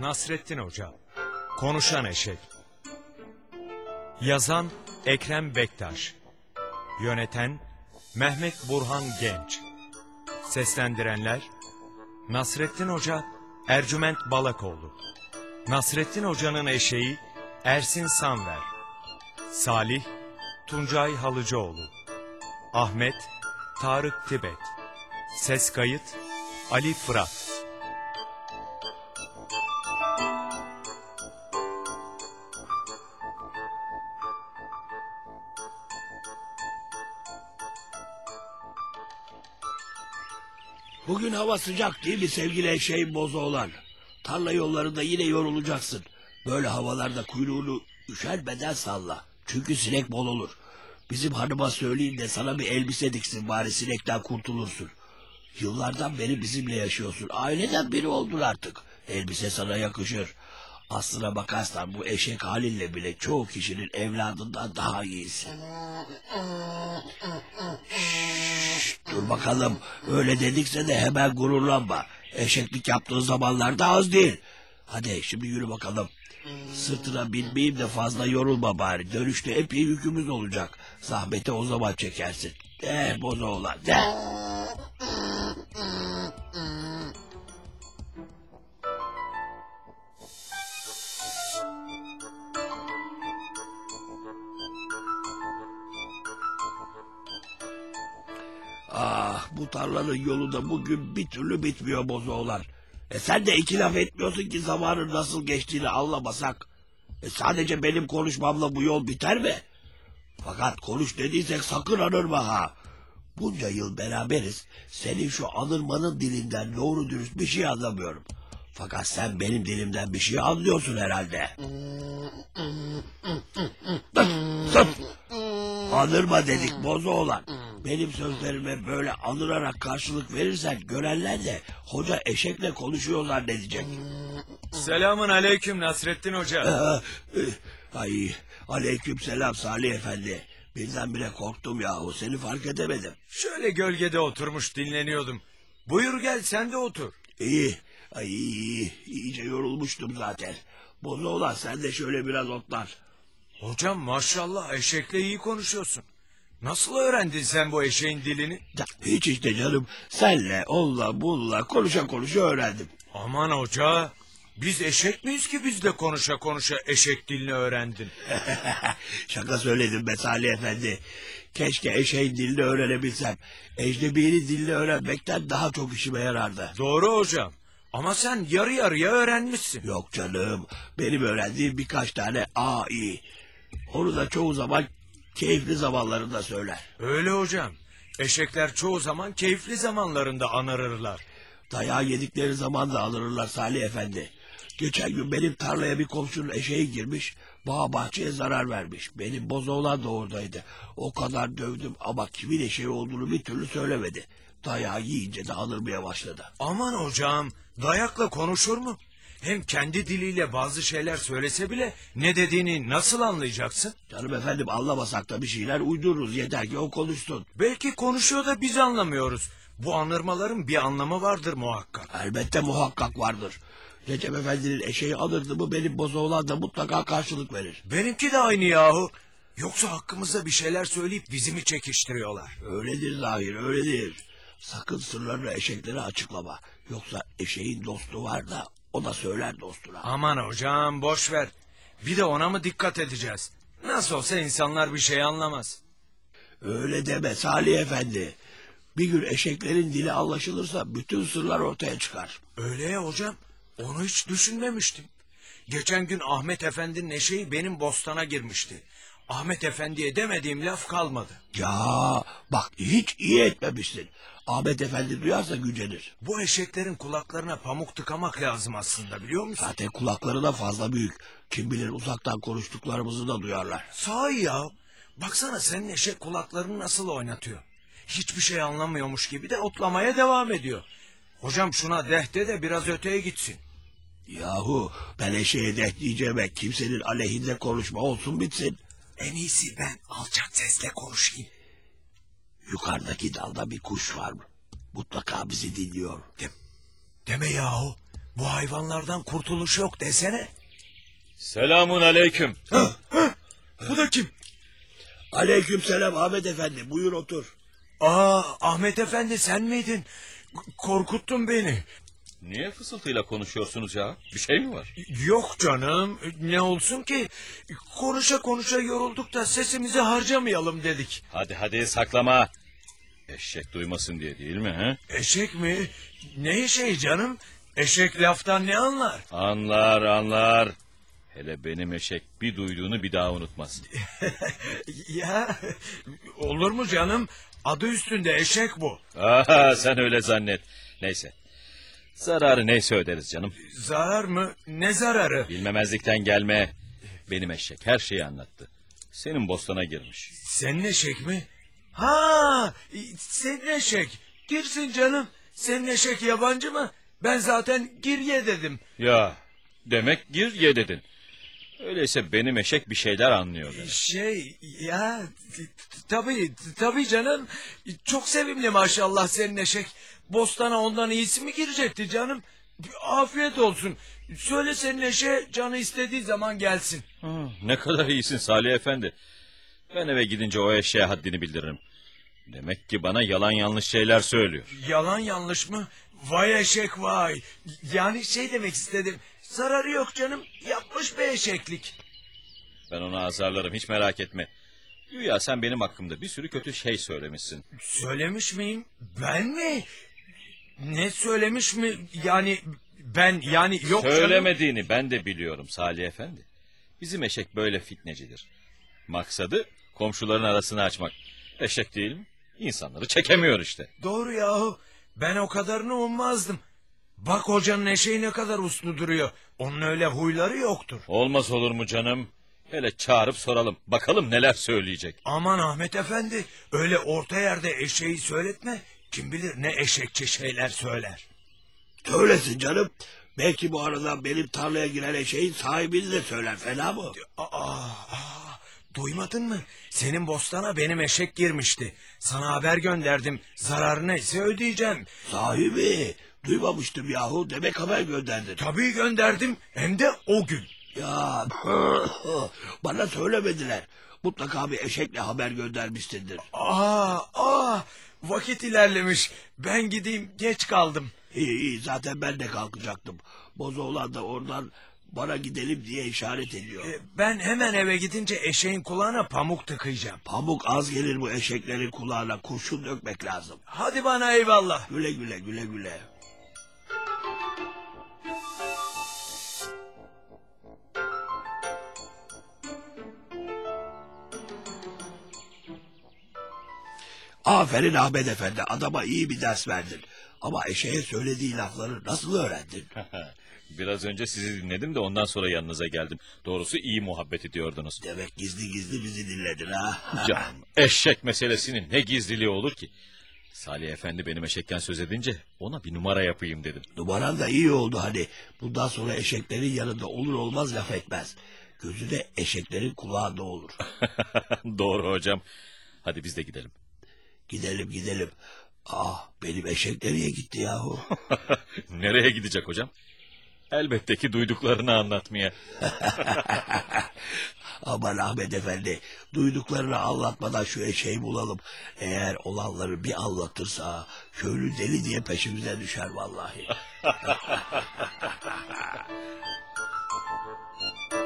Nasrettin Hoca. Konuşan Eşek. Yazan Ekrem Bektaş. Yöneten Mehmet Burhan Genç. Seslendirenler Nasrettin Hoca Ercüment Balakoğlu. Nasrettin Hoca'nın eşeği Ersin Sanver. Salih Tuncay Halıcıoğlu. Ahmet Tarık Tibet. Ses kayıt Ali Fırat Bugün hava sıcak değil mi sevgili eşeğin bozu olan? Tarla yollarında yine yorulacaksın. Böyle havalarda kuyruğunu üşenmeden salla. Çünkü sinek bol olur. Bizim hanıma söyleyin de sana bir elbise diksin bari sinekten kurtulursun. Yıllardan beri bizimle yaşıyorsun. Aileden biri oldun artık. Elbise sana yakışır. Aslına bakarsan bu eşek halinle bile çoğu kişinin evladından daha iyisin. Şşş, dur bakalım. Öyle dedikse de hemen gururlanma. Eşeklik yaptığın zamanlarda az değil. Hadi şimdi yürü bakalım. Sırtına binmeyeyim de fazla yorulma bari. Dönüşte epey yükümüz olacak. Zahmeti o zaman çekersin. De boza olan de. Ah bu tarlanın yolu da bugün bir türlü bitmiyor bozu olan. E sen de iki laf etmiyorsun ki zamanın nasıl geçtiğini anlamasak. E sadece benim konuşmamla bu yol biter mi? Fakat konuş dediysek sakın anırma ha. Bunca yıl beraberiz. Senin şu anırmanın dilinden doğru dürüst bir şey anlamıyorum. Fakat sen benim dilimden bir şey anlıyorsun herhalde. Sus! Anırma dedik bozu olan. Benim sözlerime böyle anırarak karşılık verirsen görenler de hoca eşekle konuşuyor zannedecek. Selamun aleyküm Nasrettin Hoca. Aa, eh, Ay aleyküm selam Salih Efendi. Birdenbire korktum yahu seni fark edemedim. Şöyle gölgede oturmuş dinleniyordum. Buyur gel sen de otur. İyi, ay iyi, iyice yorulmuştum zaten. Bozu olan sen de şöyle biraz otlar. Hocam maşallah eşekle iyi konuşuyorsun. Nasıl öğrendin sen bu eşeğin dilini? Ya, Hiç işte canım senle onunla bununla konuşa konuşa öğrendim. Aman hoca. Biz eşek miyiz ki biz de konuşa konuşa eşek dilini öğrendin? Şaka söyledim be Salih Efendi. Keşke eşeğin dilini öğrenebilsem. Ecnebinin dilini öğrenmekten daha çok işime yarardı. Doğru hocam. Ama sen yarı yarıya öğrenmişsin. Yok canım. Benim öğrendiğim birkaç tane A, I. Onu da çoğu zaman keyifli zamanlarında söyler. Öyle hocam. Eşekler çoğu zaman keyifli zamanlarında anırırlar. Dayağı yedikleri zaman da alırlar Salih Efendi. Geçen gün benim tarlaya bir komşunun eşeği girmiş, bağ bahçeye zarar vermiş. Benim bozoğlan da oradaydı. O kadar dövdüm ama kimin eşeği olduğunu bir türlü söylemedi. Dayağı yiyince de alırmaya başladı. Aman hocam dayakla konuşur mu? Hem kendi diliyle bazı şeyler söylese bile ne dediğini nasıl anlayacaksın? Canım efendim anlamasak da bir şeyler uydururuz yeter ki o konuşsun. Belki konuşuyor da biz anlamıyoruz. Bu anırmaların bir anlamı vardır muhakkak. Elbette muhakkak vardır. Recep Efendi'nin eşeği alırdı mı benim bozoğlan da mutlaka karşılık verir. Benimki de aynı yahu. Yoksa hakkımızda bir şeyler söyleyip bizi mi çekiştiriyorlar? Öyledir zahir öyledir. Sakın sırlarını eşeklere açıklama. Yoksa eşeğin dostu var da o da söyler dostuna. Aman hocam boş ver. Bir de ona mı dikkat edeceğiz? Nasıl olsa insanlar bir şey anlamaz. Öyle deme Salih Efendi. Bir gün eşeklerin dili anlaşılırsa bütün sırlar ortaya çıkar. Öyle ya hocam. Onu hiç düşünmemiştim. Geçen gün Ahmet Efendi'nin eşeği benim bostana girmişti. Ahmet Efendi'ye demediğim laf kalmadı. Ya bak hiç iyi etmemişsin. Ahmet Efendi duyarsa gücenir. Bu eşeklerin kulaklarına pamuk tıkamak lazım aslında biliyor musun? Zaten kulakları da fazla büyük. Kim bilir uzaktan konuştuklarımızı da duyarlar. Sahi ya. Baksana senin eşek kulaklarını nasıl oynatıyor. Hiçbir şey anlamıyormuş gibi de otlamaya devam ediyor. Hocam şuna dehte de biraz öteye gitsin. Yahu ben eşeğe deh diyeceğime kimsenin aleyhinde konuşma olsun bitsin. En iyisi ben alçak sesle konuşayım. Yukarıdaki dalda bir kuş var. Mutlaka bizi dinliyor. Deme yahu. Bu hayvanlardan kurtuluş yok desene. Selamun aleyküm. Bu da kim? Aleykümselam Ahmet Efendi buyur otur. Aa Ahmet Efendi sen miydin? Korkuttun beni. Niye fısıltıyla konuşuyorsunuz ya? Bir şey mi var? Yok canım ne olsun ki? Konuşa konuşa yorulduk da sesimizi harcamayalım dedik. Hadi hadi saklama. Eşek duymasın diye değil mi? He? Eşek mi? Ne eşeği canım? Eşek laftan ne anlar? Anlar anlar. Hele benim eşek bir duyduğunu bir daha unutmaz. ya olur mu canım? Adı üstünde eşek bu. Aha sen öyle zannet. Neyse. Zararı neyse öderiz canım. Zarar mı? Ne zararı? Bilmemezlikten gelme. Benim eşek her şeyi anlattı. Senin bostana girmiş. Senin eşek mi? Ha, senin eşek. Girsin canım. Senin eşek yabancı mı? Ben zaten girye dedim. Ya demek gir ye dedin. Öyleyse benim eşek bir şeyler anlıyor. demek. Şey ya tabii tabii canım. Çok sevimli maşallah senin eşek. Bostana ondan iyisi mi girecekti canım? Afiyet olsun. Söyle senin eşe canı istediği zaman gelsin. Ha, ne kadar iyisin Salih Efendi. Ben eve gidince o eşeğe haddini bildiririm. Demek ki bana yalan yanlış şeyler söylüyor. Yalan yanlış mı? Vay eşek vay. Yani şey demek istedim. Zararı yok canım. Yapmış bir eşeklik. Ben onu azarlarım hiç merak etme. Güya sen benim hakkımda bir sürü kötü şey söylemişsin. Söylemiş miyim? Ben mi? Ne söylemiş mi? Yani ben yani yok canım. Söylemediğini ben de biliyorum Salih Efendi. Bizim eşek böyle fitnecidir. Maksadı komşuların arasını açmak. Eşek değil mi? İnsanları çekemiyor işte. Doğru yahu. Ben o kadarını ummazdım. Bak hocanın eşeği ne kadar uslu duruyor. Onun öyle huyları yoktur. Olmaz olur mu canım? Hele çağırıp soralım. Bakalım neler söyleyecek. Aman Ahmet Efendi öyle orta yerde eşeği söyletme. Kim bilir ne eşekçe şeyler söyler. Söylesin canım. Belki bu aradan benim tarlaya giren eşeğin sahibini de söyler fena mı? Aa, aa, duymadın mı? Senin bostana benim eşek girmişti. Sana haber gönderdim. Zararı neyse ödeyeceğim. Sahibi duymamıştım yahu demek haber gönderdin. Tabii gönderdim hem de o gün. Ya bana söylemediler. Mutlaka bir eşekle haber göndermişsindir. Aa, aa, vakit ilerlemiş. Ben gideyim geç kaldım. İyi iyi zaten ben de kalkacaktım. Bozoğlan da oradan bana gidelim diye işaret ediyor. Ee, Ben hemen eve gidince eşeğin kulağına pamuk tıkayacağım. Pamuk az gelir bu eşeklerin kulağına kurşun dökmek lazım. Hadi bana eyvallah. Güle güle güle güle. Aferin Ahmet Efendi adama iyi bir ders verdin. Ama eşeğe söylediği lafları nasıl öğrendin? Biraz önce sizi dinledim de ondan sonra yanınıza geldim. Doğrusu iyi muhabbet ediyordunuz. Demek gizli gizli bizi dinledin ha. Canım eşek meselesinin ne gizliliği olur ki? Salih Efendi benim eşekten söz edince ona bir numara yapayım dedim. Numaran da iyi oldu hani. Bundan sonra eşeklerin yanında olur olmaz laf etmez. Gözü de eşeklerin kulağında olur. Doğru hocam. Hadi biz de gidelim. Gidelim gidelim. Ah benim eşek nereye gitti yahu? Nereye gidecek hocam? Elbette ki duyduklarını anlatmaya. Aman Ahmet Efendi duyduklarını anlatmadan şu eşeği bulalım. Eğer olanları bir anlatırsa köylü deli diye peşimize düşer vallahi.